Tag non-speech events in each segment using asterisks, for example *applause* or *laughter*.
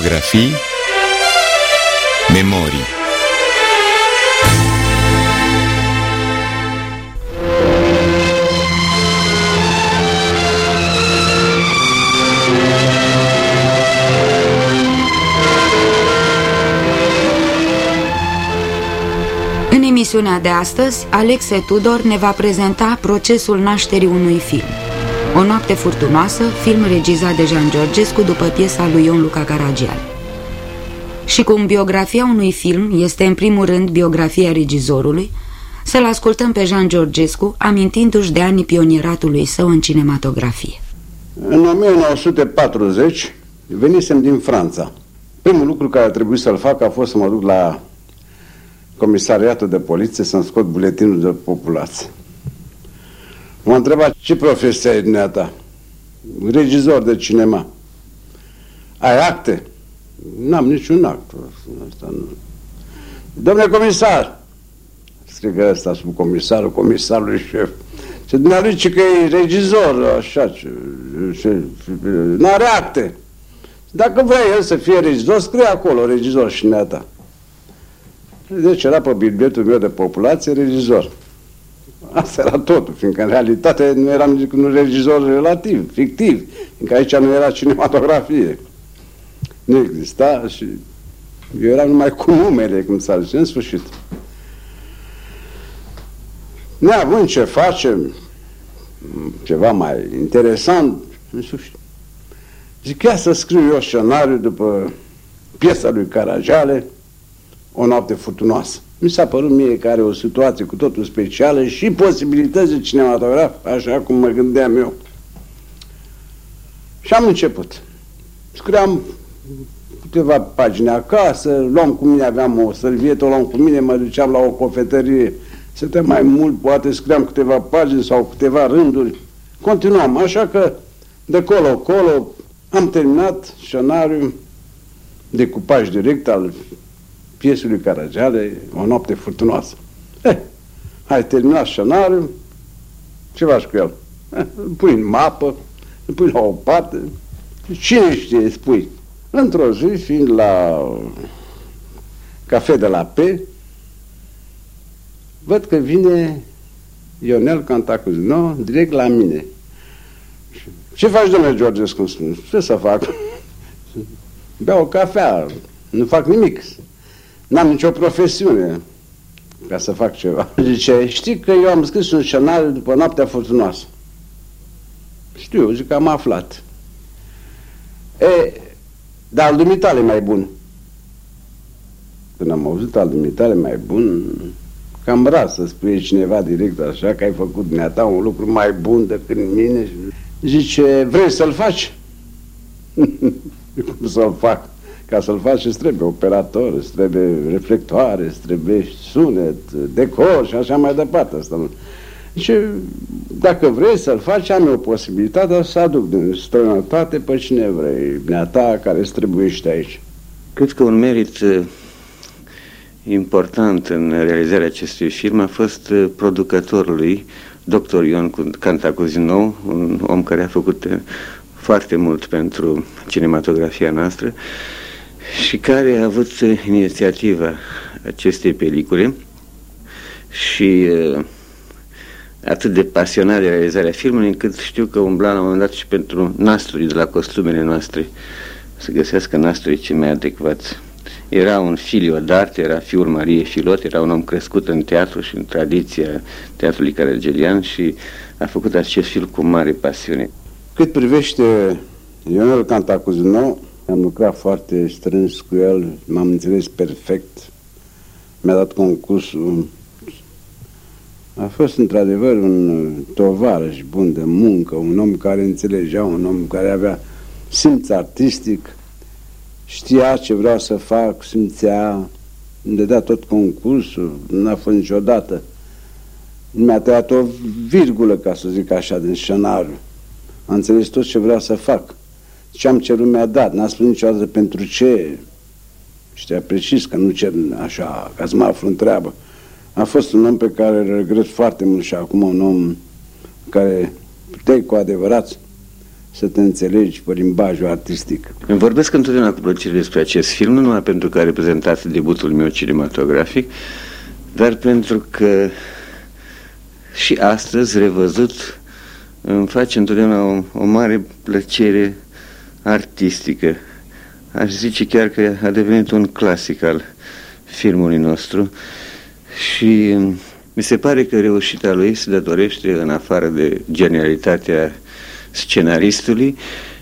Biografii Memorii În emisiunea de astăzi, Alexe Tudor ne va prezenta procesul nașterii unui film. O noapte furtunoasă, film regizat de Jean Georgescu după piesa lui Ion Luca Caragial. Și cum biografia unui film este în primul rând biografia regizorului, să-l ascultăm pe Jean Georgescu amintindu-și de anii pionieratului său în cinematografie. În 1940 venisem din Franța. Primul lucru care a trebuit să-l fac a fost să mă duc la comisariatul de poliție să-mi scot buletinul de populație. M-a întrebat ce profesie ai dumneata? Regizor de cinema. Ai acte? N-am niciun act. Asta nu. Domnule comisar! Strigă ăsta sub comisarul, comisarului șef. Ce dumneavoastră ce că e regizor, așa, ce, ce, n-are acte. Dacă vrea el să fie regizor, scrie acolo, regizor și neata. Deci era pe biletul meu de populație regizor. Asta era totul, fiindcă în realitate nu eram nici un regizor relativ, fictiv, fiindcă aici nu era cinematografie. Nu exista și eu eram numai cu numele, cum s-a zis, în sfârșit. Neavând ce facem, ceva mai interesant, în sfârșit. Zic, ia să scriu eu scenariu după piesa lui Carajale, o noapte furtunoasă. Mi s-a părut mie că are o situație cu totul specială și posibilități de cinematograf, așa cum mă gândeam eu. Și am început. Scriam câteva pagini acasă, luam cu mine, aveam o servietă, o luam cu mine, mă duceam la o cofetărie, te mai mult, poate scriam câteva pagini sau câteva rânduri. Continuam, așa că de colo-colo am terminat scenariul, decupaj direct al piesului lui Caragiale, o noapte furtunoasă. Eh, ai terminat scenariul, ce faci cu el? Eh, îl pui în mapă, îl pui la o parte, cine știe, spui. Într-o zi, fiind la cafe de la P, văd că vine Ionel Cantacuzino direct la mine. Ce faci, domnule George, cum spun? Ce să fac? Beau o cafea, nu fac nimic. N-am nicio profesiune ca să fac ceva. Zice, știi că eu am scris un scenariu după noaptea furtunoasă. Știu, zic că am aflat. E, dar al dumitale mai bun. Când am auzit al dumitale mai bun, cam rar să spui cineva direct așa că ai făcut dumneata un lucru mai bun decât mine. Zice, vrei să-l faci? *laughs* Cum să-l fac? Ca să-l faci îți trebuie operator, îți trebuie reflectoare, îți trebuie sunet, decor și așa mai departe. Asta nu. Și dacă vrei să-l faci, am eu posibilitatea să aduc din străinătate pe cine vrei, ta care îți trebuiește aici. Cred că un merit uh, important în realizarea acestui film a fost uh, producătorului, dr. Ion Cantacuzinou, un om care a făcut uh, foarte mult pentru cinematografia noastră și care a avut inițiativa acestei pelicule și uh, atât de pasionat de realizarea filmului, încât știu că umbla la un moment dat și pentru nasturii de la costumele noastre, să găsească nasturii cei mai adecvați. Era un filio d'arte, era fiul Marie Filot, era un om crescut în teatru și în tradiția teatrului caragelian și a făcut acest film cu mare pasiune. Cât privește Ionel Cantacuzino, am lucrat foarte strâns cu el, m-am înțeles perfect. Mi-a dat concursul. A fost într-adevăr un tovarăș bun de muncă, un om care înțelegea, un om care avea simț artistic, știa ce vreau să fac, simțea, îmi dădea tot concursul, nu a fost niciodată. Mi-a tăiat o virgulă, ca să zic așa, din scenariu. A înțeles tot ce vreau să fac. Ce am cerut mi-a dat, n-a spus niciodată pentru ce. Știa precis că nu cer așa, ca să mă aflu în treabă. A fost un om pe care îl regret foarte mult și acum un om care puteai cu adevărat să te înțelegi pe limbajul artistic. Îmi vorbesc întotdeauna cu plăcere despre acest film, nu numai pentru că a reprezentat debutul meu cinematografic, dar pentru că și astăzi, revăzut, îmi face întotdeauna o, o mare plăcere artistică. Aș zice chiar că a devenit un clasic al filmului nostru și mi se pare că reușita lui se datorește în afară de genialitatea scenaristului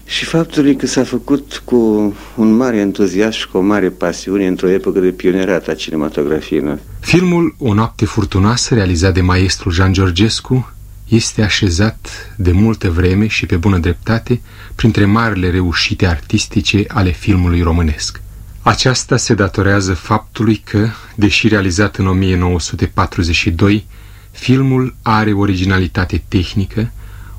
și faptului că s-a făcut cu un mare entuziasm și cu o mare pasiune într-o epocă de pionerat a cinematografiei noastre. Filmul O noapte furtunoasă, realizat de maestrul Jean Georgescu, este așezat de multă vreme și pe bună dreptate printre marile reușite artistice ale filmului românesc. Aceasta se datorează faptului că, deși realizat în 1942, filmul are originalitate tehnică,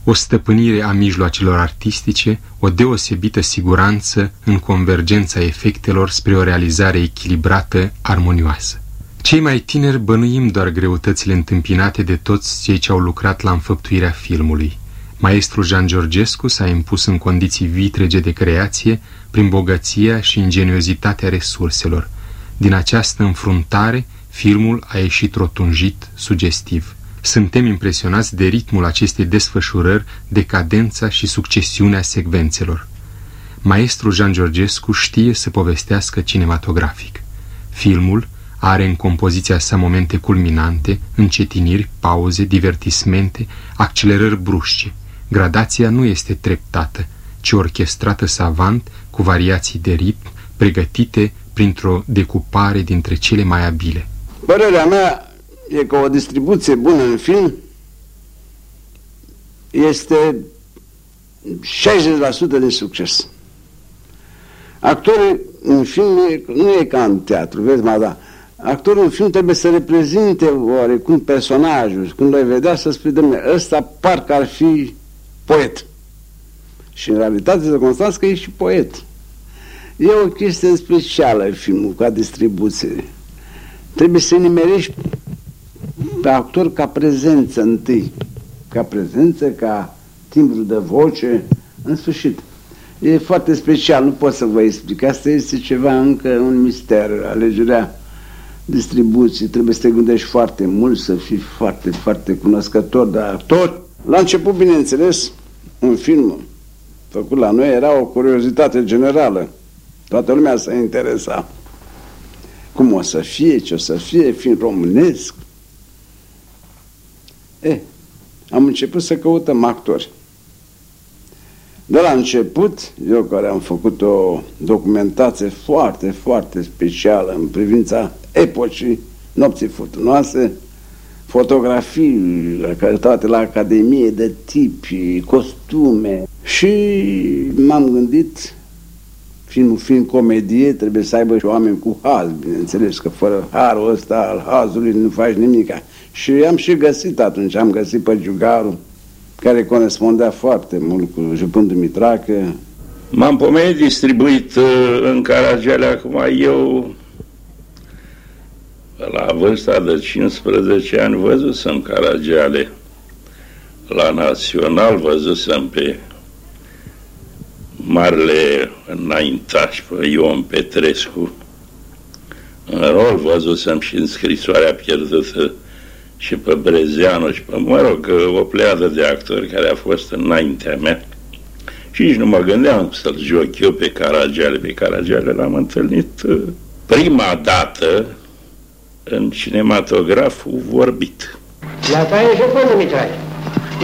o stăpânire a mijloacelor artistice, o deosebită siguranță în convergența efectelor spre o realizare echilibrată, armonioasă. Cei mai tineri bănuim doar greutățile întâmpinate de toți cei ce au lucrat la înfăptuirea filmului. Maestrul Jean Georgescu s-a impus în condiții vitrege de creație prin bogăția și ingeniozitatea resurselor. Din această înfruntare, filmul a ieșit rotunjit, sugestiv. Suntem impresionați de ritmul acestei desfășurări, de cadența și succesiunea secvențelor. Maestrul Jean Georgescu știe să povestească cinematografic. Filmul are în compoziția sa momente culminante, încetiniri, pauze, divertismente, accelerări brusce. Gradația nu este treptată, ci orchestrată savant cu variații de ritm, pregătite printr-o decupare dintre cele mai abile. Părerea mea e că o distribuție bună în film este 60% de succes. Actorii în film nu e, nu e ca în teatru, vezi, mă, da. Actorul în film trebuie să reprezinte oarecum personajul. Când l-ai vedea să spui, domnule, ăsta parcă ar fi poet. Și în realitate se constați că e și poet. E o chestie specială filmul, ca distribuție. Trebuie să nimerești pe actor ca prezență întâi. Ca prezență, ca timbru de voce, în sfârșit. E foarte special, nu pot să vă explic. Asta este ceva încă un mister, alegerea distribuției. Trebuie să te gândești foarte mult, să fii foarte, foarte cunoscător de actor. La început, bineînțeles, un film făcut la noi era o curiozitate generală. Toată lumea s-a interesa. Cum o să fie, ce o să fie, film românesc. E, am început să căutăm actori. De la început, eu care am făcut o documentație foarte, foarte specială în privința epocii nopții furtunoase, fotografii toate la Academie de tipi, costume și m-am gândit filmul fiind comedie, trebuie să aibă și oameni cu haz, bineînțeles, că fără harul ăsta al hazului nu faci nimic. Și am și găsit atunci, am găsit pe Giugaru, care corespundea foarte mult cu Jupân Dumitrache. M-am pomenit distribuit uh, în Caragiale acum eu la vârsta de 15 ani văzusem Caragiale. La Național văzusem pe marele înaintaș, pe Ion Petrescu. În rol văzusem și în scrisoarea pierdută și pe Brezeanu și pe, mă rog, o pleadă de actori care a fost înaintea mea. Și nici nu mă gândeam să-l joc eu pe Caragiale. Pe Caragiale l-am întâlnit uh, prima dată în cinematograful vorbit. La care și până Mitrache.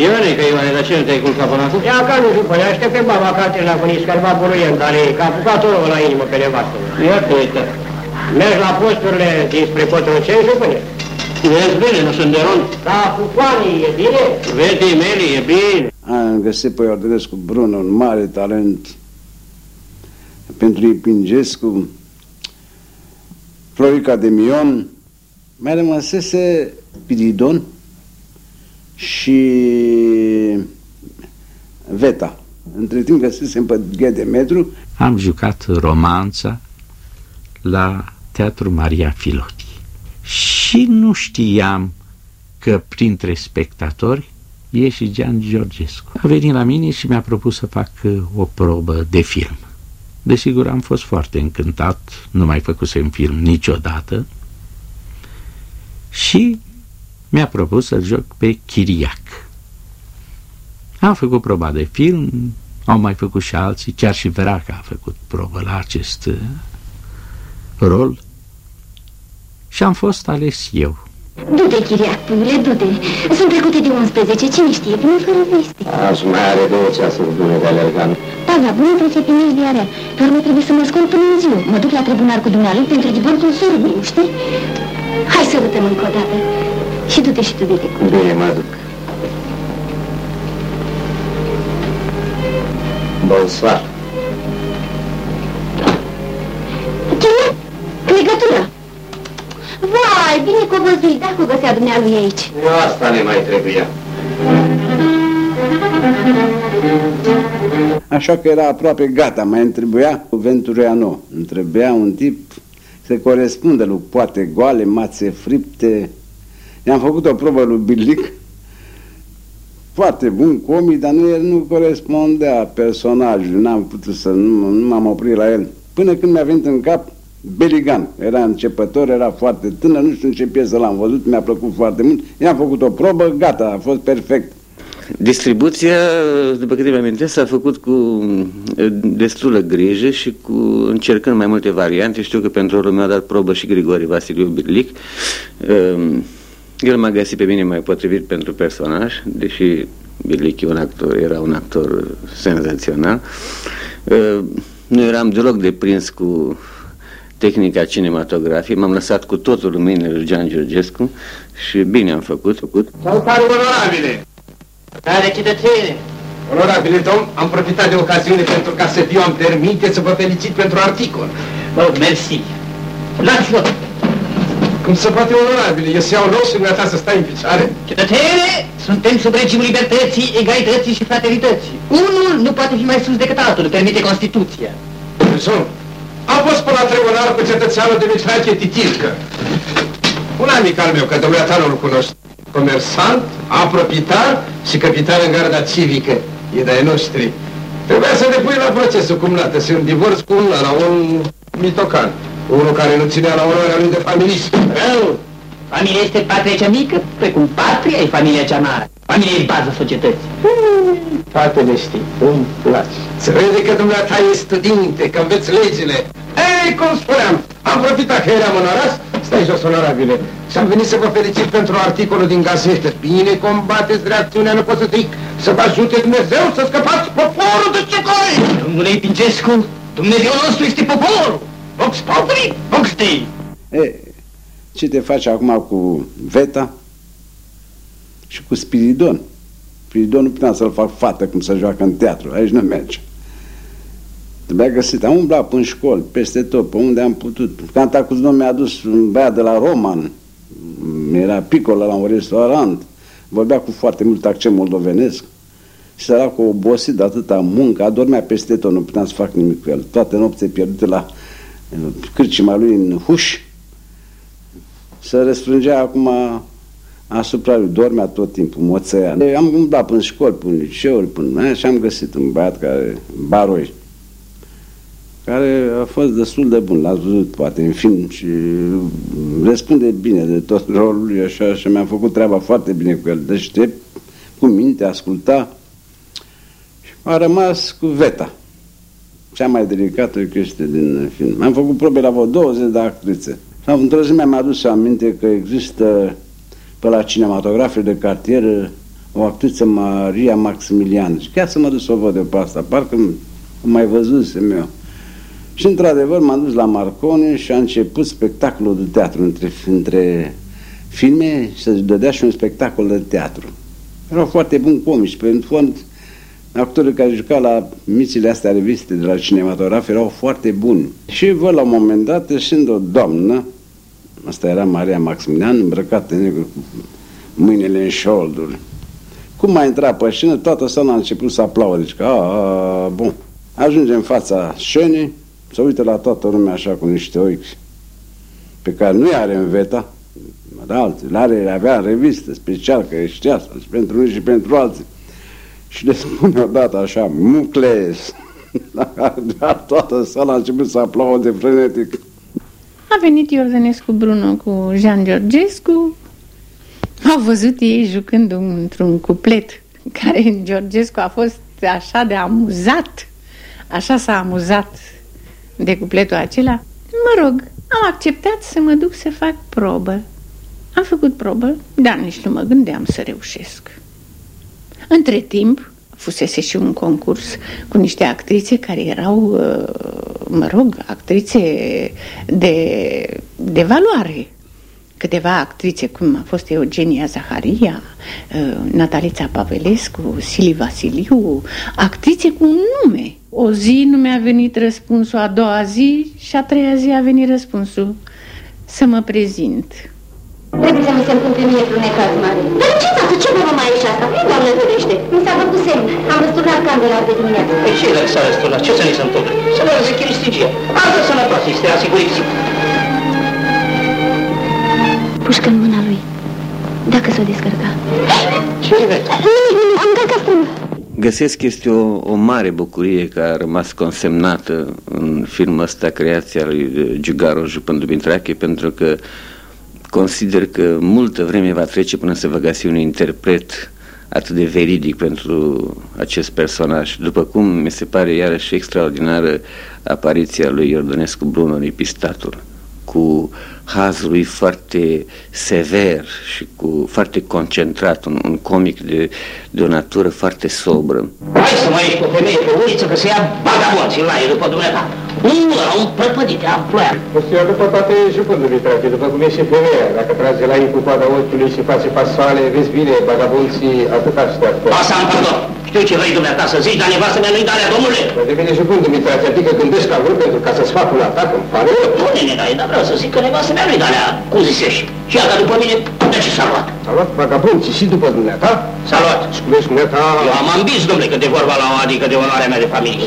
Ioane, că Ioane, dar ce nu te-ai culcat până acum? Ia ca nu știu, aștept pe baba ca la bunici, care va buluien, dar e ca apucat la inimă pe nevastă. Ia te uite. Mergi la posturile dinspre Cotroceni și până. Vezi bine, nu sunt de rond. Da, cu coanii, e bine? Vezi, Meli, e bine. Am găsit pe Iordărescu Bruno un mare talent pentru Ipingescu, Florica de Mion, mai rămăsese Piridon și Veta. Între timp găsisem pe metru. Am jucat romanța la Teatru Maria Filoti și nu știam că printre spectatori e și Gian Georgescu. A venit la mine și mi-a propus să fac uh, o probă de film. Desigur, am fost foarte încântat, nu mai făcusem film niciodată și mi-a propus să joc pe Chiriac. Am făcut proba de film, au mai făcut și alții, chiar și Veraca a făcut probă la acest uh, rol și am fost ales eu. Du-te, chiriacule, du-te. Sunt trecute de 11, cine știe, vine fără veste. Aș mai are două ceasuri bune de alergan. Da, da, bună trece pe rea. Doar mai trebuie să mă scol până în ziua. Mă duc la tribunal cu dumnealui pentru divorțul sorului, știi? Hai să rutăm încă o dată. Și du-te și tu, de Bine, mă duc. Bonsoir. Chiriac, legătura. Vai, bine că o văzui, dacă o găsea dumnealui aici. Eu asta ne mai trebuia. Așa că era aproape gata, mai îmi trebuia Ventureanu. Îmi trebuia un tip să corespundă lui poate goale, mațe fripte. I-am făcut o probă lui Bilic, foarte bun comic, dar nu, el nu corespundea personajul, n-am putut să, nu, nu m-am oprit la el. Până când mi-a venit în cap Beligan, era începător, era foarte tânăr, nu știu în ce piesă l-am văzut, mi-a plăcut foarte mult, i-am făcut o probă, gata, a fost perfect. Distribuția, după câte mi-amintesc, s-a făcut cu destulă grijă și cu încercând mai multe variante. Știu că pentru rolul meu a dat probă și Grigori Vasiliu Birlic. El m-a găsit pe mine mai potrivit pentru personaj, deși Birlic un actor, era un actor senzațional. Nu eram deloc deprins cu tehnica cinematografiei, m-am lăsat cu totul în mâinile lui Gian Georgescu și bine am făcut. făcut. Salutare onorabile! Care cetățene? Onorabile domn, am profitat de ocasiune pentru ca să fiu am permite să vă felicit pentru articol. Oh, mersi. Lați loc. Cum se poate onorabile? Eu să iau loc și dumneata să stai în picioare? Cetățene, suntem sub regimul libertății, egalității și fraternității. Unul nu poate fi mai sus decât altul, permite Constituția. Sunt. Am fost până la tribunal cu cetățeanul de Mitrache Titilcă. Un amic al meu, că dumneata nu-l cunoști. Comersant, apropitar și capitan în garda civică. E de-ai noștri. Trebuia să depui la procesul cumnată și un divorț cu un, la un mitocan. Unul care nu ținea la onoarea lui de familist. Rău! Familia este patria cea mică, precum patria e familia cea mare. Familia e baza societății. Fratele știi, îmi place. Se vede că dumneata e studinte, că înveți legile. Ei, cum spuneam, am profitat că eram în oraș, stai jos, onorabile, și am venit să vă felicit pentru articolul din gazetă. Bine combateți reacțiunea, nu pot să zic, să vă ajute Dumnezeu să scăpați poporul de ce coi! Domnule Epingescu, Dumnezeu nostru este poporul! Vox populi, vox Dei! E, ce te faci acum cu Veta și cu Spiridon? Spiridon nu puteam să-l fac fată cum să joacă în teatru, aici nu merge. Trebuia găsit, am umblat până în școli, peste tot, pe unde am putut. Cantacuzino mi-a adus un băiat de la Roman, era picolă la un restaurant, vorbea cu foarte mult accent moldovenesc și săracul obosit de atâta muncă, adormea peste tot, nu puteam să fac nimic cu el. Toate nopțile pierdute la cârcima lui în huș, se restrângea acum asupra lui, dormea tot timpul, moțăia. Am umblat până școli, până liceuri, până și am găsit un băiat care, baroi, care a fost destul de bun, l-ați văzut poate în film și răspunde bine de tot rolul așa și mi-am făcut treaba foarte bine cu el, deștept, cu minte, asculta și a rămas cu Veta, cea mai delicată chestie din film. Am făcut probe la vreo 20 de actrițe. Sau într-o zi mi-am adus aminte că există pe la cinematografie de cartier o actriță Maria Maximilian. Și chiar să mă duc să o văd de pe asta, parcă mai văzusem eu. Și într-adevăr m-am dus la Marconi și a început spectacolul de teatru între, între filme și se dădea și un spectacol de teatru. Erau foarte buni comici, pentru fond actorii care jucau la mițile astea reviste de la cinematograf erau foarte buni. Și văd la un moment dat ieșind o doamnă, asta era Maria Maximilian, îmbrăcată în negru, cu mâinile în șolduri. Cum a intrat pe scenă, toată sala a început să aplaude. Deci că, a, a, bun. Ajunge în fața scenei, se uită la toată lumea așa cu niște ochi pe care nu i are în veta, de alții. Le are, avea revistă special, că știa asta, și pentru unii și pentru alții. Și le spune odată așa, Mucles, *laughs* toată sala a început să aplaude frenetic. A venit Iordănescu Bruno cu Jean Georgescu, au văzut ei jucând într-un cuplet care Georgescu a fost așa de amuzat, așa s-a amuzat de cupletul acela. Mă rog, am acceptat să mă duc să fac probă. Am făcut probă, dar nici nu mă gândeam să reușesc. Între timp, fusese și un concurs cu niște actrițe care erau, uh, mă rog, actrițe de, de valoare. Câteva actrițe, cum a fost Eugenia Zaharia, uh, Natalița Pavelescu, Sili Vasiliu, actrițe cu un nume. O zi nu mi-a venit răspunsul, a doua zi și a treia zi a venit răspunsul. Să mă prezint. Trebuie să mi se întâmple mie vreun necaz mare. Dar ce tată, ce vă mai ieși asta? Nu, doamne, vedește. Mi s-a făcut semn. Am răsturnat candela de dimineață. Păi ce dacă s-a răsturnat? Ce să ne se întâmple? Să ne arăze chiristigia. Altă sănătoasă, este asigurit zic. Pușcă în mâna lui. Dacă s-o descărca. Ce vezi? Am încărcat strâmb. Găsesc că este o, o mare bucurie că a rămas consemnată în filmul ăsta creația lui Giugaro Jupân Dumitrache pentru că consider că multă vreme va trece până se va găsi un interpret atât de veridic pentru acest personaj. După cum mi se pare iarăși extraordinară apariția lui Iordănescu Bruno în Epistatul, cu hazul lui foarte sever și cu foarte concentrat, un, un comic de, de o natură foarte sobră. Hai să mai ieși cu o femeie pe uliță că se ia bagabonții la ei după dumneata. Un ăla, un prăpădit, am ploiat. O să ia după toate jupând Dumitrache, după cum e și femeia. Dacă trage la ei cu coada ochiului și face pasoale, vezi bine, bagabonții atât așteaptă. Asta am pardon. Știu ce vrei dumneata să zici, dar nevastă mea nu-i dalea, domnule. Dar devine jupând Dumitrache, adică gândești ca vreo pentru ca să-ți fac un atac, îmi pare rău. Nu, nene, dar, dar vreau să zic că nevastă mea nu-i dalea, cum zicești. Și ea, după mine, de ce s-a luat? S-a luat bagabonții și după dumneata? S-a luat. Spuneți dumneata... Eu am ambis, domnule, că de vorba la o adică de onoarea mea de familie.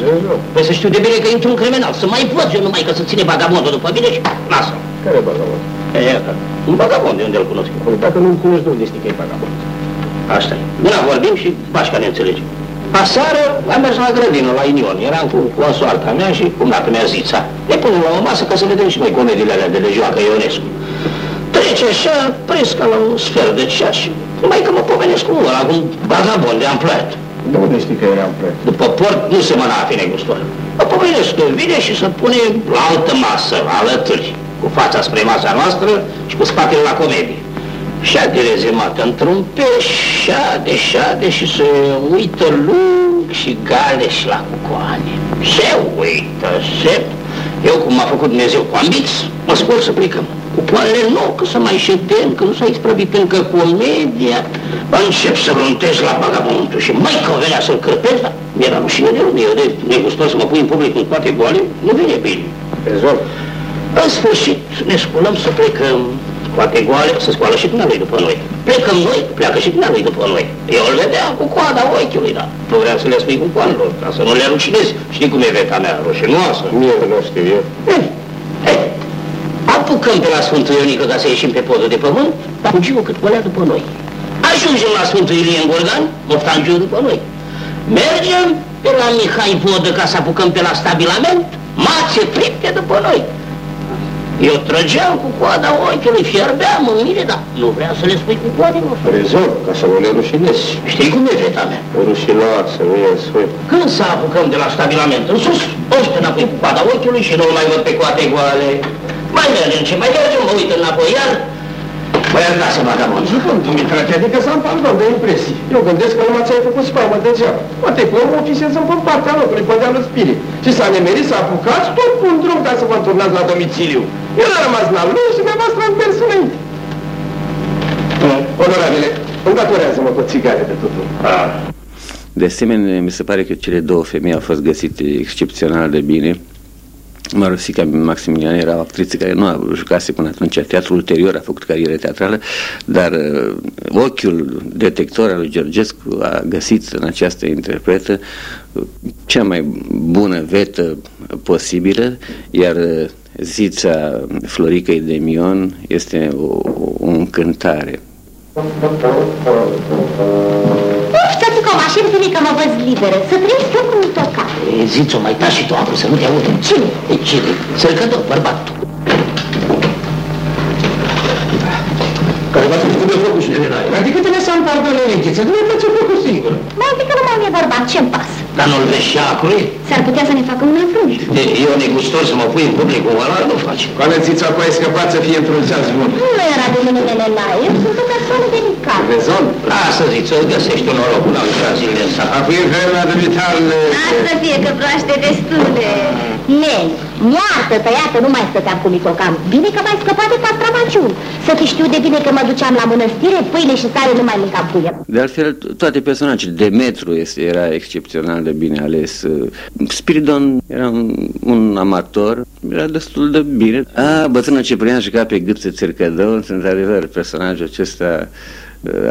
Păi să știu de bine că intru un criminal, să mai văd eu numai că să ține bagabondul după mine și lasă. Care bagabond? E, iată, un bagabond de unde îl cunosc. Păi dacă nu-l cunoști, de unde știi că e bagabond? Asta e. Una vorbim și bașca ne înțelegem. Aseară am mers la grădină, la Inion. Eram cu consoarta mea și cum dacă mi-a zița. Ne punem la o masă ca să vedem și noi comediile alea de le joacă Ionescu. Trece așa, prescă la un sfert de ceas și numai că mă pomenesc cu ăla, cu un bagabond de amplet. De unde știi că era amplet? După port nu se măna a fi negustor. Mă pomenesc că vine și se pune la altă masă, alături, cu fața spre masa noastră și cu spatele la comedie. Șade rezemată într-un peș, șade, șade și se uită lung și galeș la cucoane. Se uită, se... Eu, cum m-a făcut Dumnezeu cu ambiți, mă scol să plecăm. Cucoanele nu, că să mai ședem, că nu s-a isprăvit încă comedia. Încep să vrântez la bagabondul și mai că venea să-l crăpez, dar mi-era rușine de lume, eu de negustor să mă pui în public în toate goale, nu vine bine. Rezolv. În sfârșit ne sculăm să plecăm. Poate goale, să scoală și dumnealui după noi. Plecăm noi, pleacă și dumnealui după noi. Eu îl vedea cu coada ochiului, da. Nu vreau să le spui cu coanelor, ca să nu le rușinezi. Știi cum e veta mea, roșinoasă. Mie nu știu eu. Eh, eh, apucăm pe la Sfântul Ionică ca să ieșim pe podul de pământ, fugim cât pălea după noi. Ajungem la Sfântul Ilie în Gorgan, Moftangiu după noi. Mergem pe la Mihai Vodă ca să apucăm pe la stabilament, mațe tripte după noi. Eu trăgeam cu coada ochiului, fierbeam în mine, dar nu vreau să le spui cu coadele. Rezolv, ca să nu le rușinezi. Știi cum e feta mea? Rușinoasă, nu e sfânt. Când să apucăm de la stabilament în sus, ăștia înapoi cu coada ochiului și nu mai văd pe coate goale. Mai mergem ce mai mergem, mă uit înapoi iar. Mă iertați, vagabond. Jupând, Dumitrache, adică să am pardon de impresii. Eu gândesc că numai ți-ai făcut spaimă degeaba. Poate că omul ofisează pe partea locului, pe dealul spirii. Și s-a nemerit să apucați tot cu un drum ca să vă turnați la domiciliu. El a rămas la lui și dumneavoastră am mers înainte. Onorabile, îmi datorează-mă cu țigare de totul. De asemenea, mi se pare că cele două femei au fost găsite excepțional de bine. Marosica Maximilian era o actriță care nu a jucase până atunci teatru ulterior, a făcut carieră teatrală, dar uh, ochiul detector al lui Georgescu a găsit în această interpretă uh, cea mai bună vetă posibilă, iar uh, Zița Floricăi de Mion este o, o încântare. Uf, o mașină bine că mă văd liberă. Să trăiesc eu cum toca. Ziți-o, mai taci și tu acum să nu te audă. Cine? E cine? Sărcător, bărbatul. Care v-a făcut de focul și de Adică te lăsam pardon în închiță, nu mai face focul singur. Mai adică nu mai e bărbat, ce-mi pasă? Dar nu-l vezi și acului? S-ar putea să ne facă un afrunt. Eu, negustor, să mă pui în public cu valoare, nu face. Colețița cu ai scăpat să fie într-un ceas bun. Nu era de mâinile la el, sunt o persoană delicată. Rezon? Lasă, zici, să găsești un noroc, n-am intrat zilele în sat. Acum e vremea de vitală. Asta fie că proaște destule. Nei, iartă, tăiată, nu mai stăteam cu mitocam. Bine că mai scăpat de pastramaciul. Să fi știu de bine că mă duceam la mănăstire, pâine și sare nu mai mâncam cu el. De altfel, toate personajele, Demetru este, era excepțional de bine ales. Spiridon era un, un amator, era destul de bine. A, bătrână Ciprian juca pe gâpțe țărcădău, într-adevăr, personajul acesta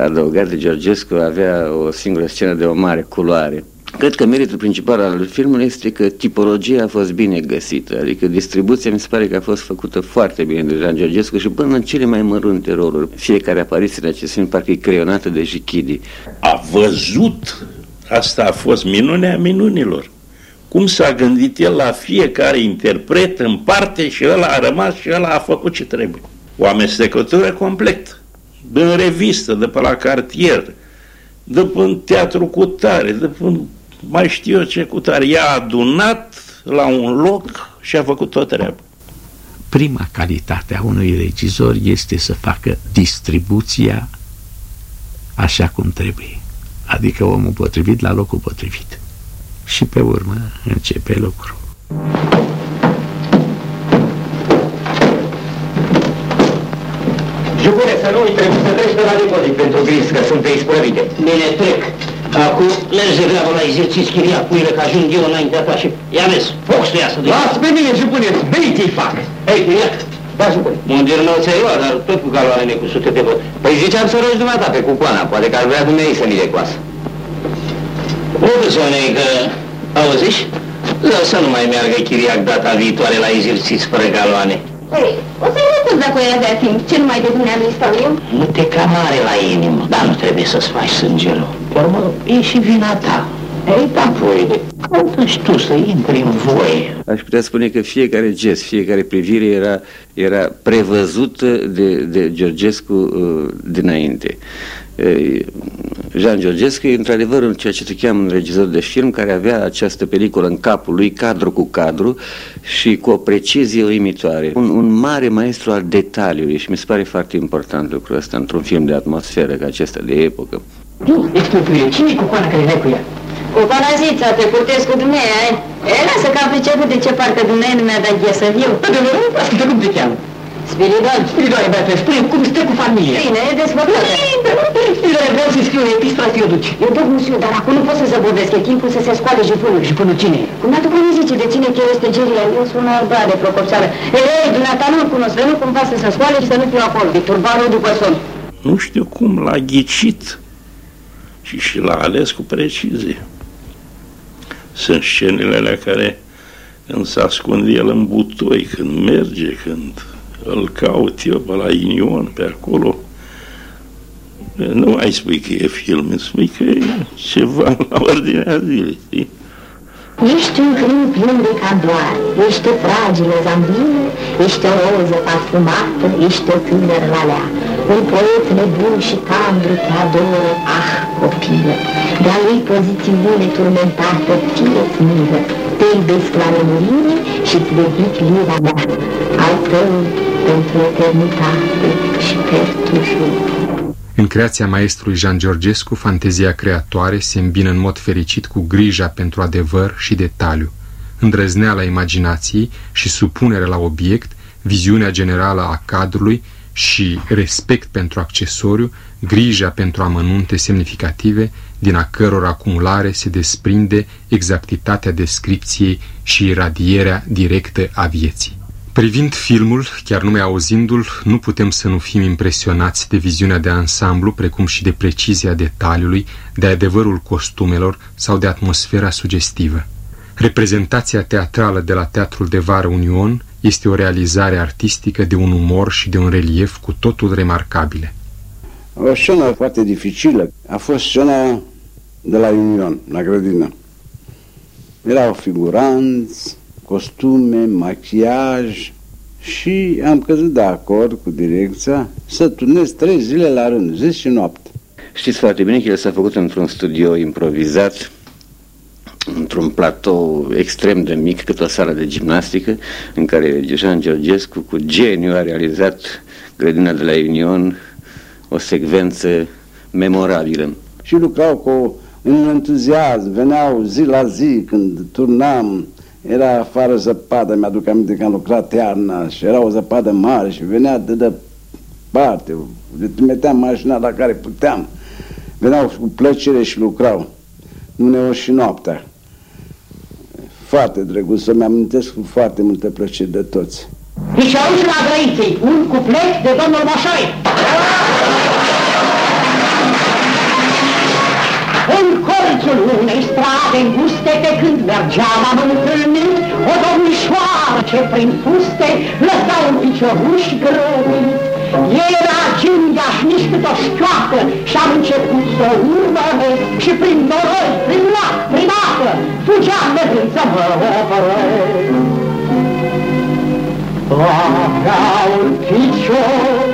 adăugat de Georgescu avea o singură scenă de o mare culoare. Cred că meritul principal al filmului este că tipologia a fost bine găsită, adică distribuția mi se pare că a fost făcută foarte bine de Jean Georgescu și până în cele mai mărunte roluri. Fiecare apariție de acest film parcă e creionată de Jichidi. A văzut, asta a fost minunea minunilor. Cum s-a gândit el la fiecare interpret în parte și ăla a rămas și ăla a făcut ce trebuie. O amestecătură completă, în revistă, de pe la cartier, de pe în teatru cu tare, de pe mai știu eu ce cu tare. I-a adunat la un loc și a făcut tot treaba. Prima calitate a unui regizor este să facă distribuția așa cum trebuie. Adică omul potrivit la locul potrivit. Și pe urmă începe lucrul. Jupune, să nu uite, să treci de la depozit pentru gris, că sunt pe isprăvite. Bine, trec. Acum mergi de grabă la exerciți chiria puile, că ajung eu înaintea ta și ia vezi, foc să iasă de Las pe mine, jupune, bei ce-i fac. Hei, chiriac, da, jupune. Mundir meu ți-ai luat, dar tot cu galoane necusute de văd. Păi ziceam să rogi dumneata pe cucoana, poate că ar vrea dumneai să mi le coasă. Uite, Sonei, că auziși? Da, să nu mai meargă chiriac data viitoare la exerciți fără galoane. Ei, o să-i răspund dacă o avea timp. Ce numai de dumneavoastră stau eu? Nu te camare la inimă, dar nu trebuie să-ți faci sângele. Pe urmă, e și vina ta. Ei, da, voi de... Caută-și tu să intri în voie. Aș putea spune că fiecare gest, fiecare privire era, era prevăzută de, de Georgescu uh, dinainte. Jean Georgescu e într-adevăr ceea ce se cheamă un regizor de film care avea această peliculă în capul lui, cadru cu cadru și cu o precizie uimitoare. Un, un mare maestru al detaliului și mi se pare foarte important lucrul ăsta într-un film de atmosferă ca acesta de epocă. Nu, explică cine e cucoana care ai cu ea? Cucoana zița, te curtezi cu dumneavoastră, ai? E, lasă că am priceput de ce parcă dumneavoastră nu mi-a dat ghe să viu. Adevărul? Ascultă cum te cheamă. Spiridon. Spiridon, băiată, spune cum stă cu familia. Bine, e desfăcată. Spiridon, vreau să scriu o epistola să o duci. Eu duc musiu, dar acum nu pot să zăbovesc, e timpul să se scoale jipunul. Jipunul cine? Cum mi-a după zice de cine că este Geria, eu sunt o de proporțională. Ei, ei, dumneata nu-l cunosc, nu cumva să se scoale și să nu fiu acolo. E turbarul după somn. Nu știu cum l-a ghicit și și l-a ales cu precizie. Sunt scenele alea care când se ascunde el în butoi, când merge, când îl caut eu pe la Inion, pe acolo. Nu mai spui că e film, spui că e ceva *laughs* la ordinea zilei, știi? Ești un film plin de cadoare, ești o fragilă zambină, ești o roză parfumată, ești o tânără lalea. Un poet nebun și tandru te adoră, ah, copilă, de-a lui pozițiune turmentată, fie-ți milă. Te iubesc la nemurire și-ți dedic lira mea, al tău pentru eternitate și pertușul. În creația maestrului Jean Georgescu, fantezia creatoare se îmbină în mod fericit cu grija pentru adevăr și detaliu, îndrăzneala imaginației și supunerea la obiect, viziunea generală a cadrului și respect pentru accesoriu, grija pentru amănunte semnificative, din a căror acumulare se desprinde exactitatea descripției și iradierea directă a vieții. Privind filmul, chiar numai auzindu-l, nu putem să nu fim impresionați de viziunea de ansamblu, precum și de precizia detaliului, de adevărul costumelor sau de atmosfera sugestivă. Reprezentația teatrală de la Teatrul de Vară Union este o realizare artistică de un umor și de un relief cu totul remarcabile. O scenă foarte dificilă a fost scena de la Union, la grădină. Erau figuranți, costume, machiaj și am căzut de acord cu direcția să turnez trei zile la rând, zi și noapte. Știți foarte bine că el s-a făcut într-un studio improvizat, într-un platou extrem de mic, cât o sală de gimnastică, în care Jean Georgescu, cu geniu, a realizat grădina de la Union, o secvență memorabilă. Și lucrau cu un entuziasm, veneau zi la zi când turnam, era afară zăpadă, mi-aduc aminte că am lucrat iarna și era o zăpadă mare și venea de departe, meteam mașina la care puteam. Veneau cu plăcere și lucrau, uneori și noaptea. Foarte drăguț, să-mi amintesc cu foarte multe plăceri de toți. Deci auzi la grăiței, un cuplet de domnul Moșoi. În colțul unei strade înguste, pe când mergeam am întâlnit o domnișoară ce prin fuste lăsa un picioruș grăbit. Era gingaș nici cât o șchioacă și am început să o urmăresc și prin noroi, prin lac, prin apă, fugeam de gând să mă opresc. Avea un picior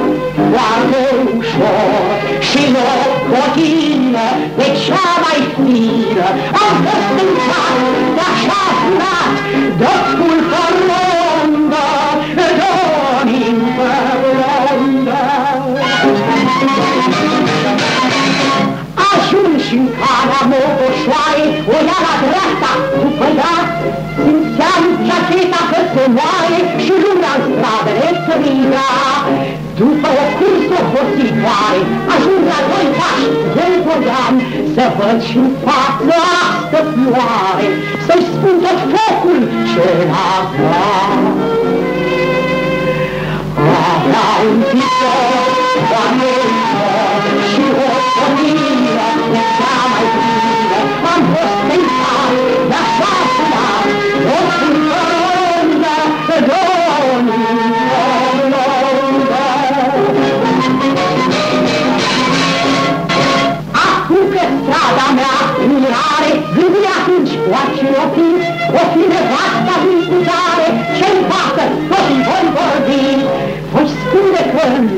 foarte ușor și o cotină de cea mai fină. Am fost în cat de așa furat, doscul fărândă, moare și lumea în stradele striga. După o cursă hositoare, ajung la doi pași, el voiam să văd și în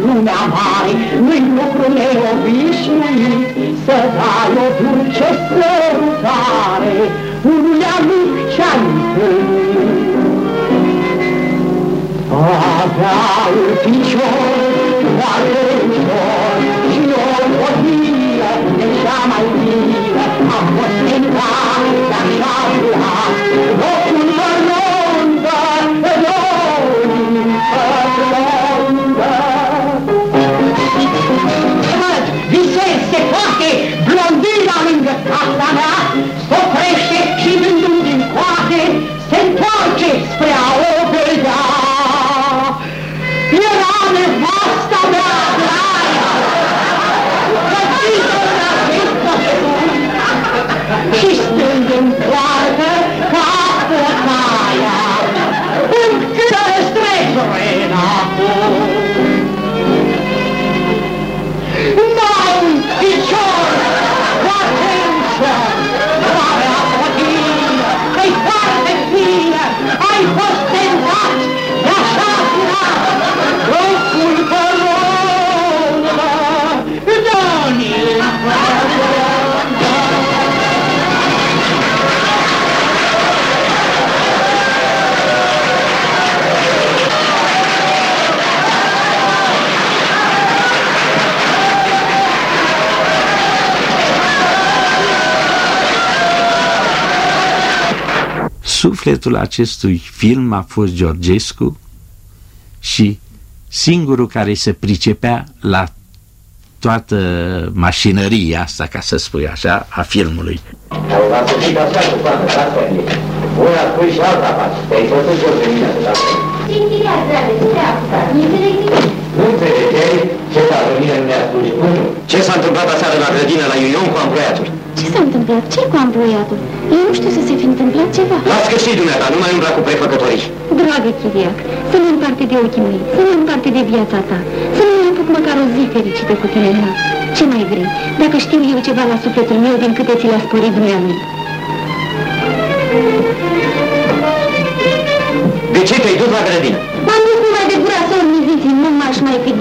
lumea mare nu-i lucru neobișnuit să dai o dulce sărutare unui amic ce-ai întâlnit. Avea un picior foarte ușor și o cotie de cea mai bine. Am fost tentat de așa curat, locul Sufletul acestui film a fost Georgescu și singurul care se pricepea la toată mașinăria asta, ca să spui așa, a filmului. La sfârșit așa cu toată, asta e. Una spui și alta faci. Te-ai făcut jos de mine atâta vreme. Nu înțelegeai ce s-a venit în mea spus. Ce s-a întâmplat aseară la grădină la Iunion cu amploiatul? Ce s-a întâmplat? Ce cu amploiatul? Eu nu știu să se fi întâmplat ceva. Las că știi dumneata, nu mai umbra cu prefăcătorii. Dragă Chiriac, să nu împarte de ochii mei, să nu împarte de viața ta, să nu împuc măcar o zi fericită cu tine în Ce mai vrei? Dacă știu eu ceva la sufletul meu din câte ți le-a sporit dumneavoastră. De ce te-ai dus la grădină?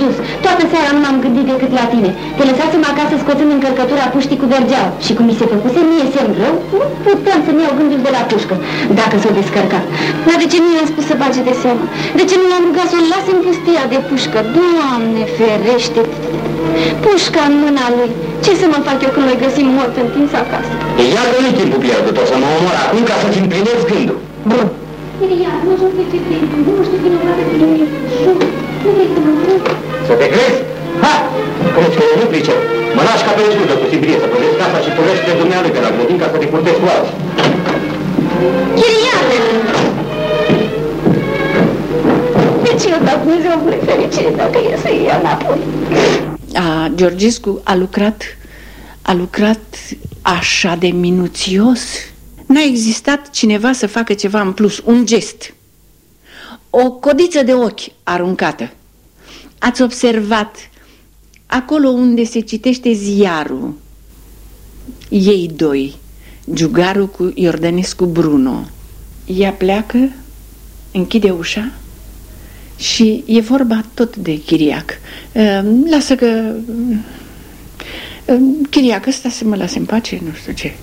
Dus. Toată seara nu m-am gândit decât la tine. Te lăsasem acasă scoțând încărcătura puștii cu vergeau. Și cum mi se făcuse mie semn rău, nu puteam să-mi iau gândul de la pușcă, dacă s-o descărcat. Dar de ce nu i-am spus să bage de seamă? De ce nu l-am rugat să o las în pustia de pușcă? Doamne ferește! Pușca în mâna lui. Ce să mă fac eu când l-ai găsit mort întins acasă? Ia că nu timpul pierdut, o să mă omor acum ca să-ți împlinesc gândul. Bun. Iria, nu știu pe ce vrei, nu știu vinovată de nimic. Nu vrei să mă Să te crezi? Ha! Crezi că eu nu pricep. Mă lași ca pe o sudă cu sibrie să păzesc casa și pornești de dumneavoastră pe la grădin ca să te purtezi cu alții. Chiriate! Deci eu dau Dumnezeu fericire dacă e să ia înapoi. A, Georgescu a lucrat, a lucrat așa de minuțios N-a existat cineva să facă ceva în plus, un gest. O codiță de ochi aruncată. Ați observat acolo unde se citește ziarul, ei doi, Giugaru cu Iordănescu Bruno. Ea pleacă, închide ușa și e vorba tot de chiriac. Ehm, lasă că... Ehm, chiriac ăsta să mă lase în pace, nu știu ce.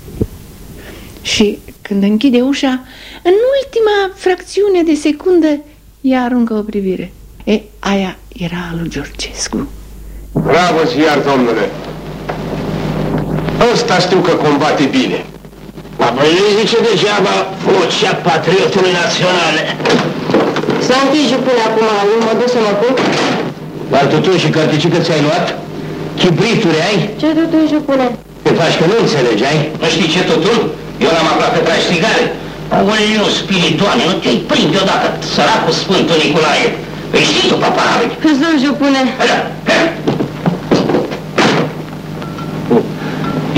Și când închide ușa, în ultima fracțiune de secundă, ea aruncă o privire. E, aia era a lui Georgescu. Bravo, ziar, domnule! Ăsta știu că combate bine. La voi nu zice degeaba vocea patriotului național. Să închidi până acum, nu mă duc să mă pup? Dar tu și cărticică ți-ai luat? Chibrituri ai? Ce tutu și pune? Te faci că nu înțelegi, ai? Nu știi ce tutun? Eu l-am aflat că tragi țigare. Aoleu, spirituale, nu te-ai prind deodată, săracul Sfântul Nicolae. Păi știi tu, paparale? Îți dau jupune.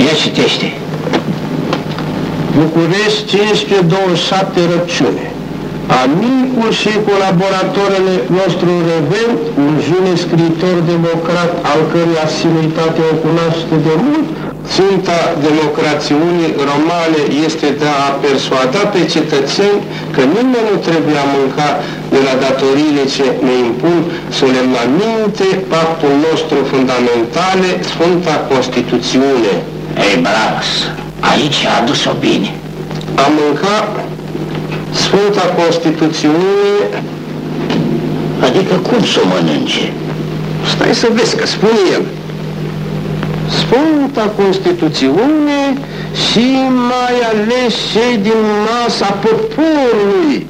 Ia citește. București 1527 răciune. Amicul și colaboratorele nostru Reven, un june scriitor democrat al cărui asinuitate o cunoaște de mult, Ținta democrațiunii romane este de a persuada pe cetățeni că nimeni nu trebuie a mânca de la datoriile ce ne impun solemnamente pactul nostru fundamentale, Sfânta Constituțiune. Ei, bravos, aici a adus-o bine. A mânca Sfânta Constituțiune Adică cum să o mănânce? Stai să vezi că spune el. Sfânta Constituțiune și mai ales cei din masa poporului.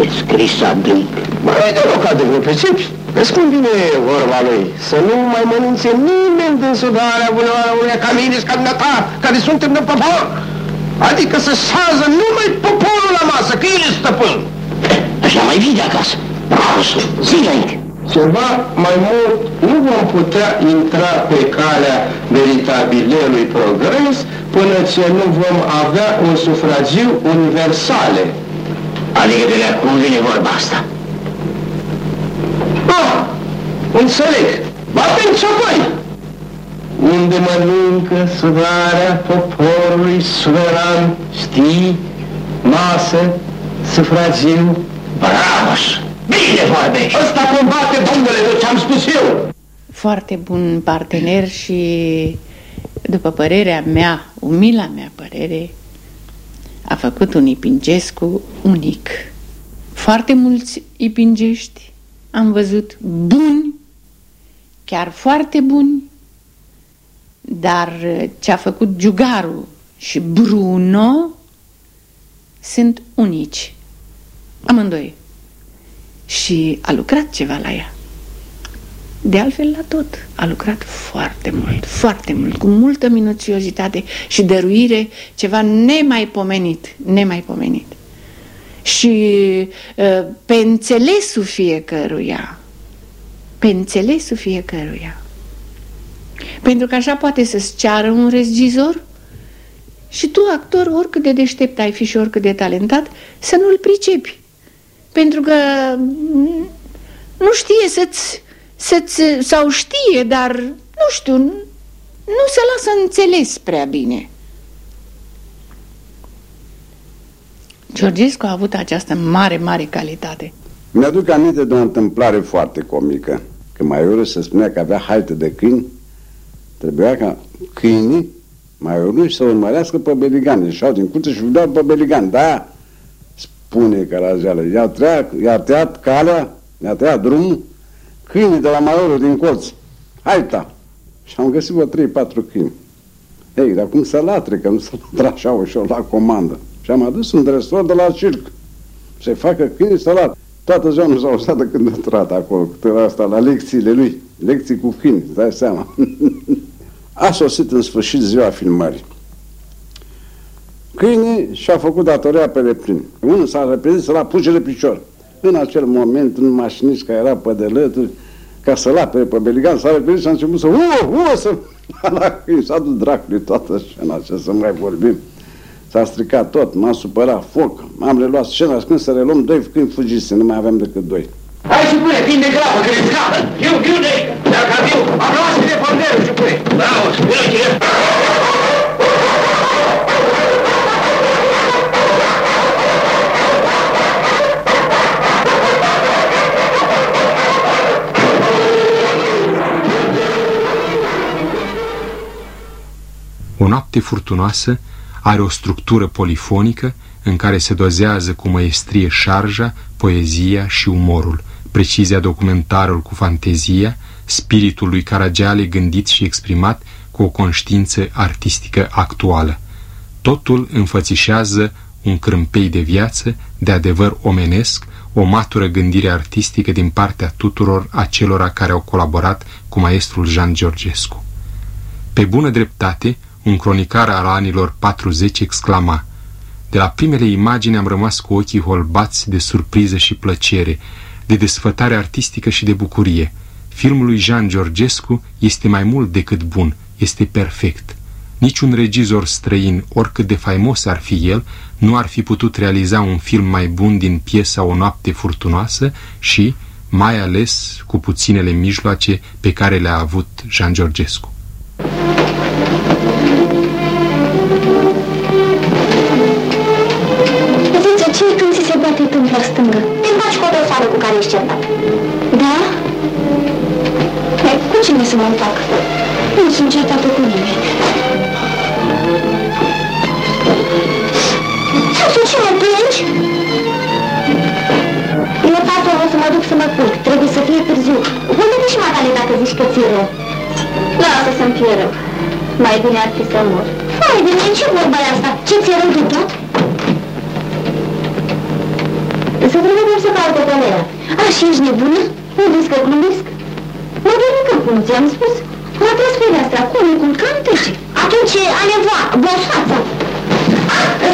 E scris adânc. Mai deloc adânc, nu percepi? Vezi cum vine vorba lui? Să nu mai mănânțe nimeni din sudarea unei ca mine și ca ta, care suntem de popor. Adică să șază numai poporul la masă, că el e stăpân. Așa mai vine acasă. Zile aici. Ceva mai mult nu vom putea intra pe calea veritabilelui progres până ce nu vom avea un sufragiu universale. Adică de la cum vine vorba asta? Ah, înțeleg. Batem țopăi! Unde mănâncă sudarea poporului suveran, știi? Masă, sufragiu. Bravos! Bine vorbești! Ăsta combate, domnule, de ce am spus eu! Foarte bun partener și, după părerea mea, umila mea părere, a făcut un Ipingescu unic. Foarte mulți ipingești am văzut buni, chiar foarte buni, dar ce a făcut Giugaru și Bruno sunt unici. Amândoi și a lucrat ceva la ea. De altfel la tot. A lucrat foarte mult, foarte mult, cu multă minuțiozitate și dăruire, ceva nemaipomenit, nemaipomenit. Și uh, pe înțelesul fiecăruia, pe înțelesul fiecăruia. Pentru că așa poate să-ți ceară un regizor și tu, actor, oricât de deștept ai fi și oricât de talentat, să nu-l pricepi. Pentru că nu știe să-ți, să-ți, sau știe, dar nu știu, nu se lasă înțeles prea bine. Georgescu a avut această mare, mare calitate. Mi-aduc aminte de o întâmplare foarte comică. Că maiorul se spunea că avea halte de câini, trebuia ca câinii, maiorul, să urmărească pe beligani. Ieșeau din curte și vedeau pe beligani. Da, spune carajeală, i-a tăiat, i-a tăiat calea, i-a tăiat drumul, câinii de la maiorul din colț. Haita! Și am găsit vreo 3-4 câini. Ei, dar cum să latre, că nu se latre așa ușor la comandă. Și am adus un dresor de la circ. Să facă câini să latre. Toată ziua nu s-a auzit de când a intrat acolo, câte asta, la lecțiile lui. Lecții cu câini, dai seama. *laughs* a sosit în sfârșit ziua filmării. Câinii și-a făcut datoria pe replin. Unul s-a repezit să-l apuce de picior. În acel moment, un mașinist care era pe delături, ca să-l apere pe Beligan, s-a repezit și a început să uă, uă, să... La câini s-a dus dracului toată scena, ce să mai vorbim. S-a stricat tot, m-a supărat, foc. M-am reluat scena, când să reluăm, doi câini fugise, nu mai aveam decât doi. Hai și pune, vin de grabă, că e scapă. Eu, eu de aici. Dacă am eu, am luat de pornerul și pune. Bravo, spune O noapte furtunoasă are o structură polifonică în care se dozează cu măestrie șarja, poezia și umorul, precizia documentarul cu fantezia, spiritul lui Caragiale gândit și exprimat cu o conștiință artistică actuală. Totul înfățișează un crâmpei de viață, de adevăr omenesc, o matură gândire artistică din partea tuturor acelora care au colaborat cu maestrul Jean Georgescu. Pe bună dreptate, un cronicar al anilor 40 exclama De la primele imagini am rămas cu ochii holbați de surpriză și plăcere, de desfătare artistică și de bucurie. Filmul lui Jean Georgescu este mai mult decât bun, este perfect. Niciun regizor străin, oricât de faimos ar fi el, nu ar fi putut realiza un film mai bun din piesa O noapte furtunoasă și, mai ales, cu puținele mijloace pe care le-a avut Jean Georgescu. Stângă. Te faci cu o persoană cu care ești certat. Da? Păi, cu cine să mă fac? Nu sunt certată cu nimeni. Tu ce mă plângi? Eu patru o să mă duc să mă culc. Trebuie să fie târziu. Unde și matale dacă zici că ți rău? Lasă să-mi fie rău. Mai bine ar fi să mor. Hai de mine, ce vorba e asta? Ce ți-e rău de tot? Să vedem să caute părerea. A, și ești nebună? Nu vezi că glumesc? Mă duc în câmpul, nu ți-am spus? La tras fereastra, cum e culcam, trece. Atunci a nevoa, boșața.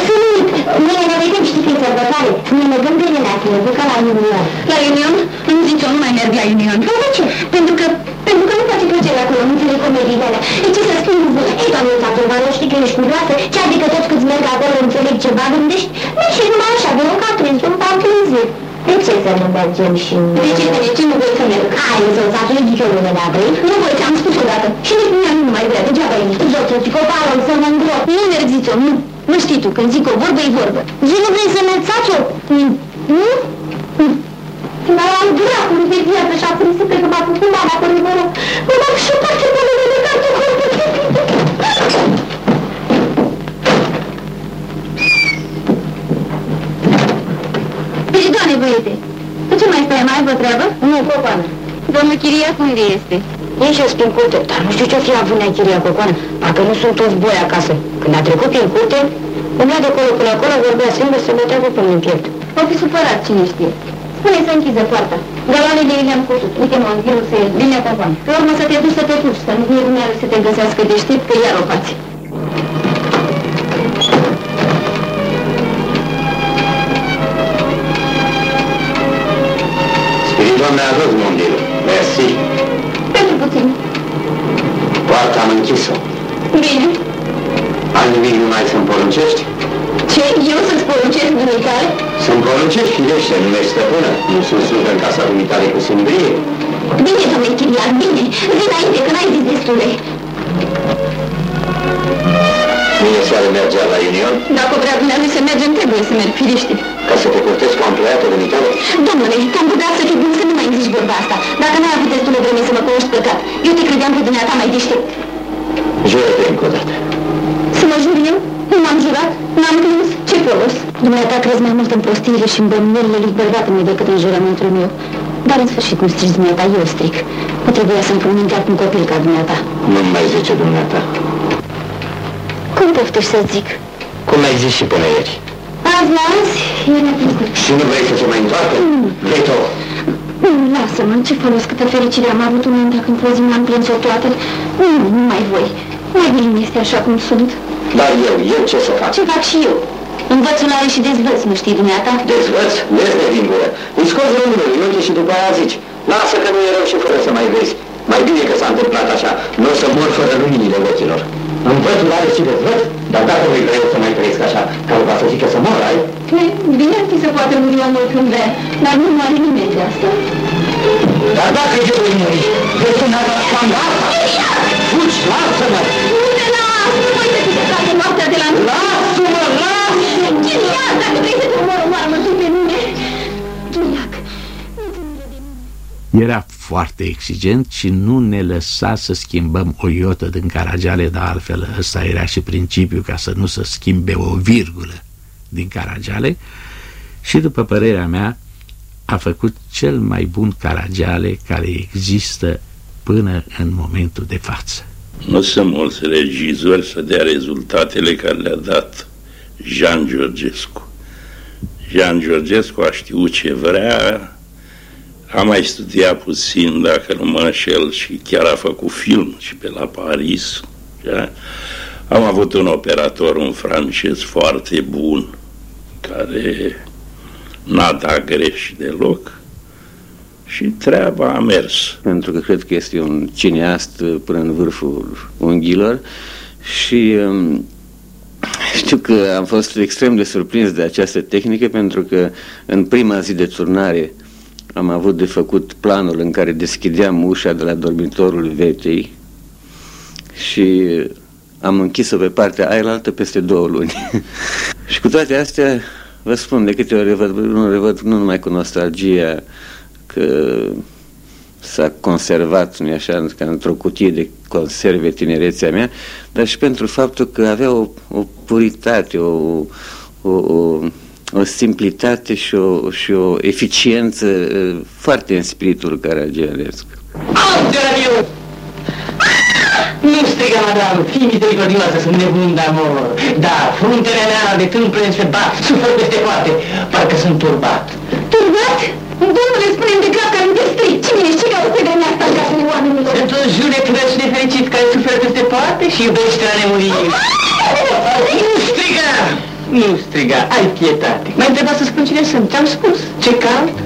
Filic, mâine ne vedem, știi că e sărbătoare. Ne legăm de relație, ne ducă la Union. La Union? Nu zic eu, nu mai merg la Union. Păi de ce? Pentru că, pentru că nu face plăcere acolo, nu înțeleg comediile alea. E ce să spun cu voi? Ei, doamne, tatăl, nu știi că ești curioasă? Ce adică tot câți merg acolo, înțeleg ceva, gândești? Mergi și numai așa, de un capriz, un parclizir. De ce să nu mergem și... De ce, de ce nu vrei să merg? Hai, să o faci nici eu nu mea vrei? Nu voi, ți-am spus odată. Și nici mine nu mai vrea, degeaba e nici jos, să coparul, să mă îngrop. Nu merg, zici nu. Nu știi tu, când zic o vorbă, e vorbă. Zi nu vrei să merg, faci o... Nu? Dar am dracului de viață și acum se pe că m-a făcut mama pe râvără. Mă dau și parte pe lume de cartul corpul. Deci, doamne, băiete, tu ce mai stai, mai ai o treabă? Nu, cocoană. Domnul Chiriac unde este? E și prin curte, dar nu știu ce-o fi avut nea Chiria Cocoană. Parcă nu sunt toți boi acasă. Când a trecut prin curte, umbla de acolo până acolo, vorbea singur, se bătea cu până în piept. O fi supărat, cine știe. Spune să închiză poarta. Galoanele le-am cusut. Uite, mă, eu să ies. Bine, Cocoană. Pe urmă să te duci să te duci, să nu fie lumea să te găsească deștept, că iar o faci. Spiritul meu a dus, mon Dieu. Merci. Pentru puțin. Poarta am închis-o. Bine. Al nimic nu mai să-mi poruncești? Ce, eu să-ți poruncesc dumitale? Să-mi poruncești, firește, nu ești stăpână. Nu sunt slugă în casa dumitale cu simbrie. Bine, domnule Chiriac, bine. Zi înainte, că n-ai zis destule. Mine seara mergea la Union Dacă vrea dumneavoastră să mergem, trebuie să merg, firește. ca să te curtezi cu amploiată dumitale. Domnule, te-am putea să fii bun să nu mai zici vorba asta. Dacă n-ai avut destulă vreme să mă cunoști păcat, eu te credeam pe dumneata mai deștept. Jură-te încă o dată. Să mă jur eu? Nu m-am jurat? N-am plâns? Ce folos? Dumneata crezi mai mult în prostire și în bănuielile lui bărbatul meu decât în jurământul meu. Dar în sfârșit nu strici dumneata, eu stric. Nu trebuia să-mi pun mintea cu un copil ca dumneata. Nu-mi mai zice dumneata. Cum poftești să zic? Cum ai zis și până ieri. Azi la azi e neplăcut. Și nu vrei să se mai întoarcă? Veto. Nu, lasă-mă, ce folos câtă fericire am avut un moment dacă într-o zi m-am plâns-o toată. Nu, nu mai voi. Mai bine este așa cum sunt. Dar eu, eu ce să fac? Ce fac și eu? Învățul are și dezvăț, nu știi dumneata? Dezvăț, lesne din gură. Îți scoți rândul în ochi și după aia zici, lasă că nu e rău și fără să mai vezi. Mai bine că s-a întâmplat așa, nu o să mor fără luminile ochilor. Învățul are și dezvăț, dar dacă vrei vrea eu să mai trăiesc așa, ca va să zică să mor, ai? E, Bine ar fi să poată muri omul când vrea, dar nu are nimeni de asta. Dar dacă eu voi muri, vei să ne cam asta. Fugi, lasă-mă! Lasă-mă, lasă-mă! Chiriac, dacă vrei să te omor, omoară-mă tu pe mine! Chiriac, Era foarte exigent și nu ne lăsa să schimbăm o iotă din Caragiale, dar altfel ăsta era și principiul ca să nu se schimbe o virgulă din Caragiale și după părerea mea a făcut cel mai bun Caragiale care există până în momentul de față. Nu sunt mulți regizori să dea rezultatele care le-a dat Jean Georgescu. Jean Georgescu a știut ce vrea, a mai studiat puțin, dacă nu mă înșel, și chiar a făcut film și pe la Paris. Da? Am avut un operator, un francez foarte bun, care n-a dat greș deloc și treaba a mers. pentru că cred că este un cineast uh, până în vârful unghiilor și um, știu că am fost extrem de surprins de această tehnică pentru că în prima zi de turnare am avut de făcut planul în care deschideam ușa de la dormitorul vetei și am închis-o pe partea aia altă peste două luni. *laughs* și cu toate astea, vă spun, de câte ori revăd, nu, revăd nu numai cu nostalgia că s-a conservat, nu așa, ca într-o cutie de conserve tinerețea mea, dar și pentru faptul că avea o, o puritate, o, o, o, o simplitate și o, și o eficiență uh, foarte în spiritul caragialesc. Angelo! Nu striga, madame, fii misericordioasă, sunt nebun de amor. Da, fruntele mea de tâmple se bat, sufăr peste toate, parcă sunt turbat. turbat? Domnule, spune-mi de clar că nu te strici. Cine ești? Ce cauți pe vremea asta în casele oamenilor? Sunt un jure crăci nefericit care suferă peste toate și iubește la nemurie. Nu striga! Nu striga, ai pietate. M-ai întrebat să spun cine sunt, ți-am spus. Ce caut?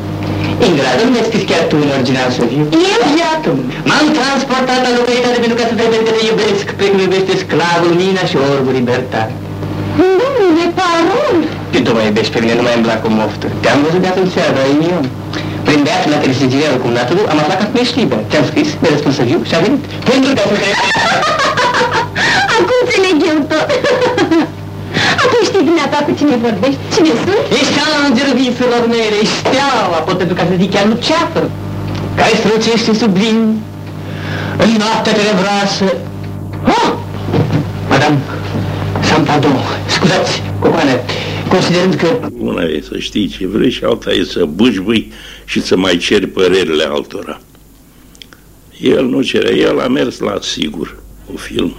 Ingrada, nu mi-ai scris chiar tu un original să fiu? Eu? Iată M-am transportat la localitate pentru ca să te vezi că te iubesc, pe cum iubește sclavul, lumina și orbul libertate. Domnule, parol! Tu tu mă iubești pe mine, nu mai îmbla cu moftă. Te-am văzut de atunci seara, la Inion. Prin beat la telesingerialul cum tu, am aflat că tu ești liber. Ți-am scris, mi-ai răspuns să viu și a venit. Pentru că să *laughs* Acum înțeleg eu tot. *laughs* Atunci știi dumneata cu cine vorbești? Cine sunt? Ești înger visurilor mele, ești steaua, pot pentru ca să zic chiar luceafăr, care strălucește sublim în noaptea tenebroasă. Oh! Madame, Sam pardon, scuzați, cocoane, considerând că Una e să știi ce vrei și alta e să bâșbâi și să mai ceri părerile altora. El nu cere, el a mers la sigur cu film.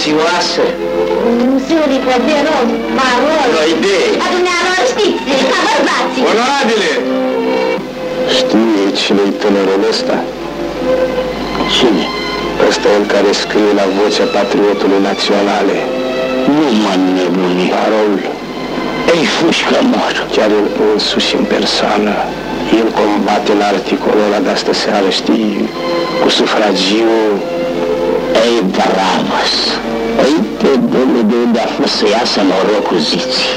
Romanțioasă. Musurică de rom, marol. O idee. A dumneavoastră știți, ca bărbații. Onorabile! Știi cine-i tânărul ăsta? Cine? Ăsta e el care scrie la vocea patriotului naționale. Nu mă nebuni. Parol. Ei, fușcă mor. Chiar el însuși în persoană. El combate în articolul ăla de astă seară, știi, cu sufragiu. Ei, bravos. Uite, domnule, de unde a fost să iasă norocul ziții.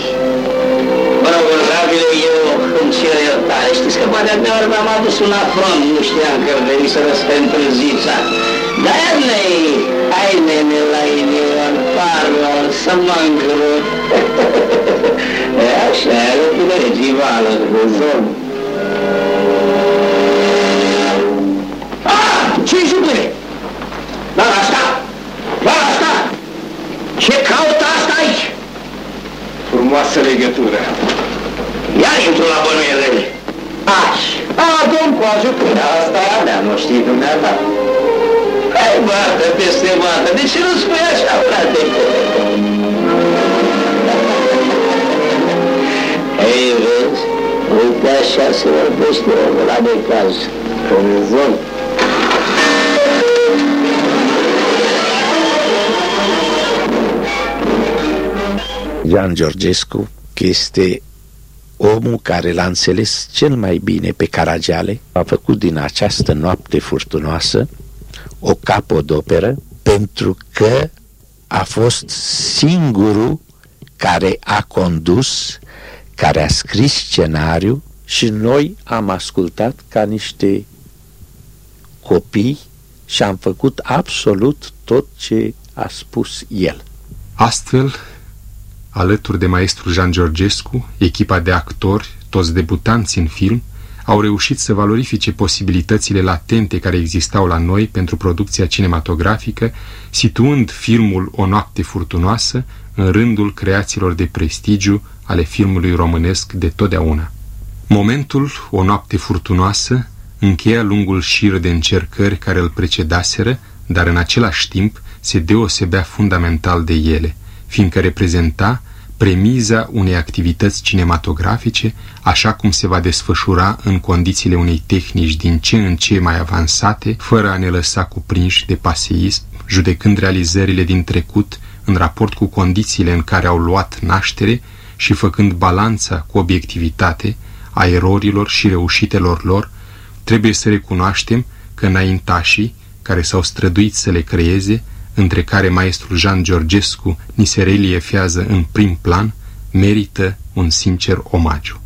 Bă, onorabile, eu îmi cer iertare. Știți că poate admeori mi-am adus un afront, nu știam că veni să pentru zița. Dar nei, ai nene la inimă, parol, să mă încrut. *laughs* e așa, e o tinereții vală, cu zon. Frumoasă legătură. Iar intru la bănuielele. Aș. A, domn cu ajutor. Asta e a mea, nu știi dumneata. Hai, bată, peste bată. De ce nu spui așa, frate? Ei, vezi? Uite așa se vorbește omul la necaz. În Ioan Georgescu, că este omul care l-a înțeles cel mai bine pe Caragiale, a făcut din această noapte furtunoasă o capodoperă pentru că a fost singurul care a condus, care a scris scenariu și noi am ascultat ca niște copii și am făcut absolut tot ce a spus el. Astfel, alături de maestru Jean Georgescu, echipa de actori, toți debutanți în film, au reușit să valorifice posibilitățile latente care existau la noi pentru producția cinematografică, situând filmul O noapte furtunoasă în rândul creațiilor de prestigiu ale filmului românesc de totdeauna. Momentul O noapte furtunoasă încheia lungul șir de încercări care îl precedaseră, dar în același timp se deosebea fundamental de ele, fiindcă reprezenta premiza unei activități cinematografice, așa cum se va desfășura în condițiile unei tehnici din ce în ce mai avansate, fără a ne lăsa cuprinși de paseism, judecând realizările din trecut în raport cu condițiile în care au luat naștere și făcând balanța cu obiectivitate a erorilor și reușitelor lor, trebuie să recunoaștem că înaintașii, care s-au străduit să le creeze, între care maestrul Jean Georgescu ni se reliefează în prim plan, merită un sincer omagiu.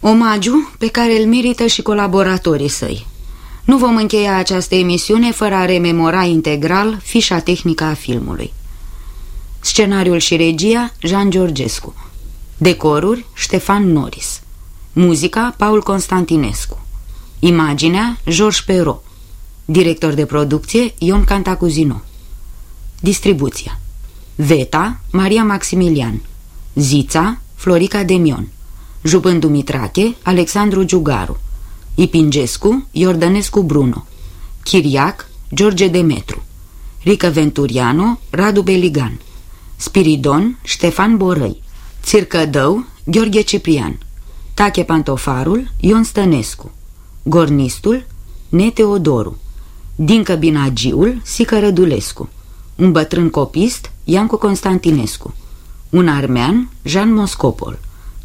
Omagiu pe care îl merită și colaboratorii săi. Nu vom încheia această emisiune fără a rememora integral fișa tehnică a filmului. Scenariul și regia Jean Georgescu Decoruri Ștefan Norris Muzica Paul Constantinescu Imaginea Georges Perrault Director de producție Ion Cantacuzino Distribuția. Veta Maria Maximilian. Zița Florica Demion. Jupân Dumitrache Alexandru Giugaru. Ipingescu Iordănescu Bruno. Chiriac George Demetru. Rică Venturiano Radu Beligan. Spiridon Ștefan Borăi. Țircădău Gheorghe Ciprian. Tache Pantofarul Ion Stănescu. Gornistul Neteodoru. Dincă Binagiul Sică Rădulescu Un bătrân copist Iancu Constantinescu. Un armean Jean Moscopol.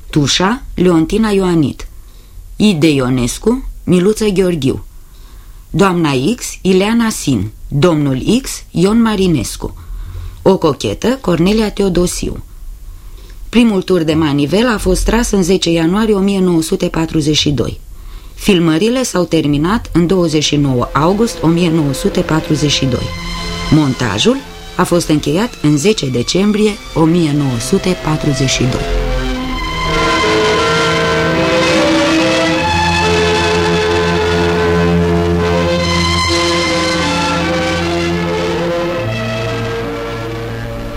Tușa Leontina Ioanit. Ide Ionescu Miluță Gheorghiu. Doamna X Ileana Sin. Domnul X Ion Marinescu. O cochetă Cornelia Teodosiu. Primul tur de manivel a fost tras în 10 ianuarie 1942 Filmările s-au terminat în 29 august 1942. Montajul a fost încheiat în 10 decembrie 1942.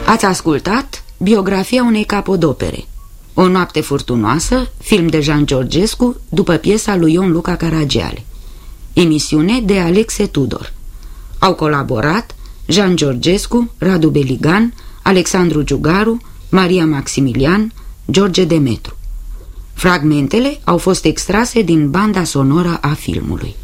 Ați ascultat biografia unei capodopere. O noapte furtunoasă, film de Jean Georgescu, după piesa lui Ion Luca Caragiale. Emisiune de Alexe Tudor. Au colaborat Jean Georgescu, Radu Beligan, Alexandru Giugaru, Maria Maximilian, George Demetru. Fragmentele au fost extrase din banda sonoră a filmului.